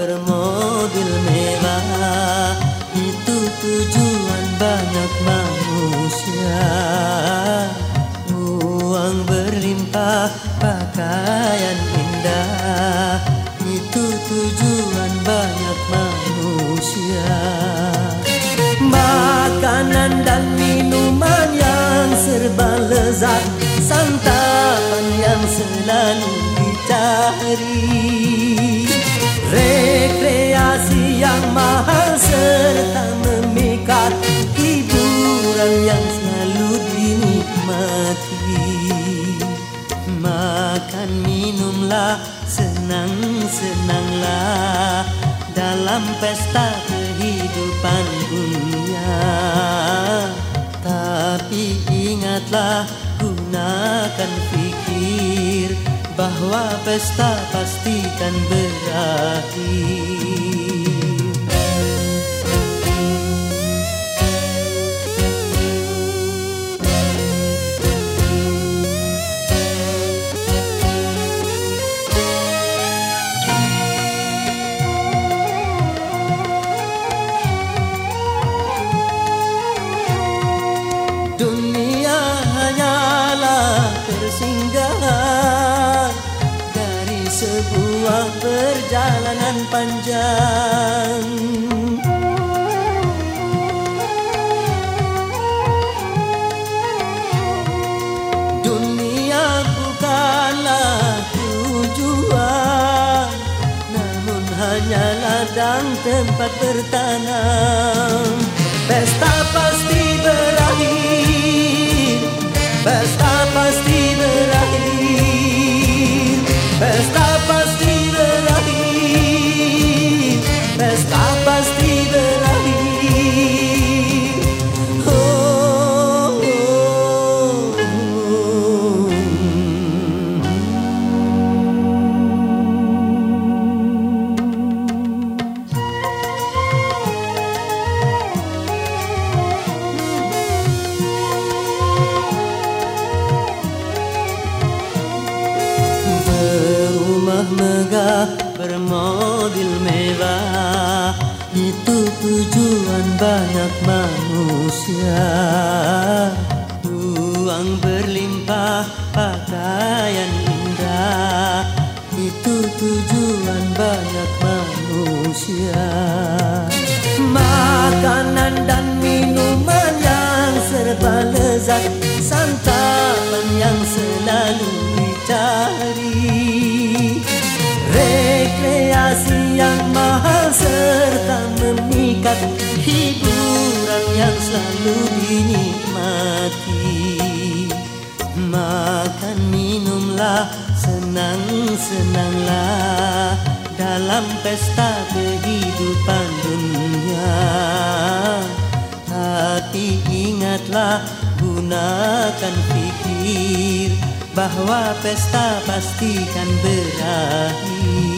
bermobil mewah Itu tujuan banyak manusia. Uang berlimpah, pakaian indah Itu tujuan banyak manusia. Makanan dan minuman yang serba lezat Santapan yang selalu dicari. Mahal serta memikat Hiburan yang selalu dinikmati. Makan minumlah senang-senanglah Dalam pesta kehidupan dunia. Tapi ingatlah gunakan fikir bahwa pesta pastikan berakhir sebuah perjalanan panjang. Dunia bukanlah tujuan, namun hanya ladang tempat bertanam. Pesta pasti berakhir, pesta megah, bermobil mewah. Itu tujuan banyak manusia. Uang berlimpah, pakaian indah. Itu tujuan banyak manusia. Makanan memikat Hiburan yang selalu dinikmati. Makan minumlah senang-senanglah Dalam pesta kehidupan dunia. Tapi ingatlah gunakan pikir Bahwa pesta pastikan berakhir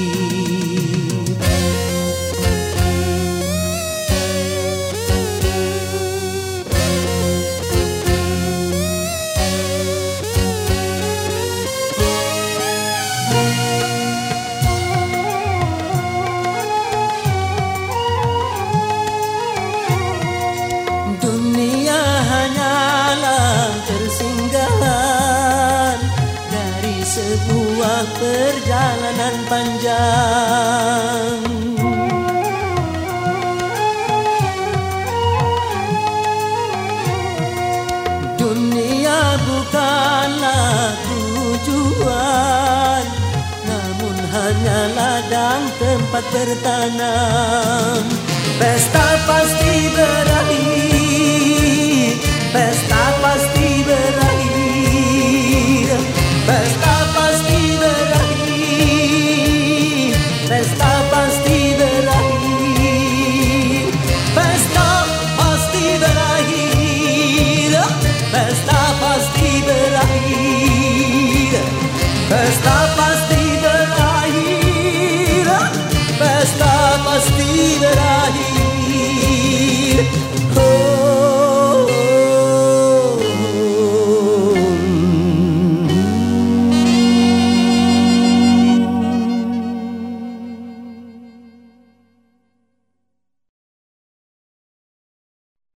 sebuah perjalanan panjang. Dunia bukanlah tujuan, namun hanya ladang tempat bertanam. Pesta pasti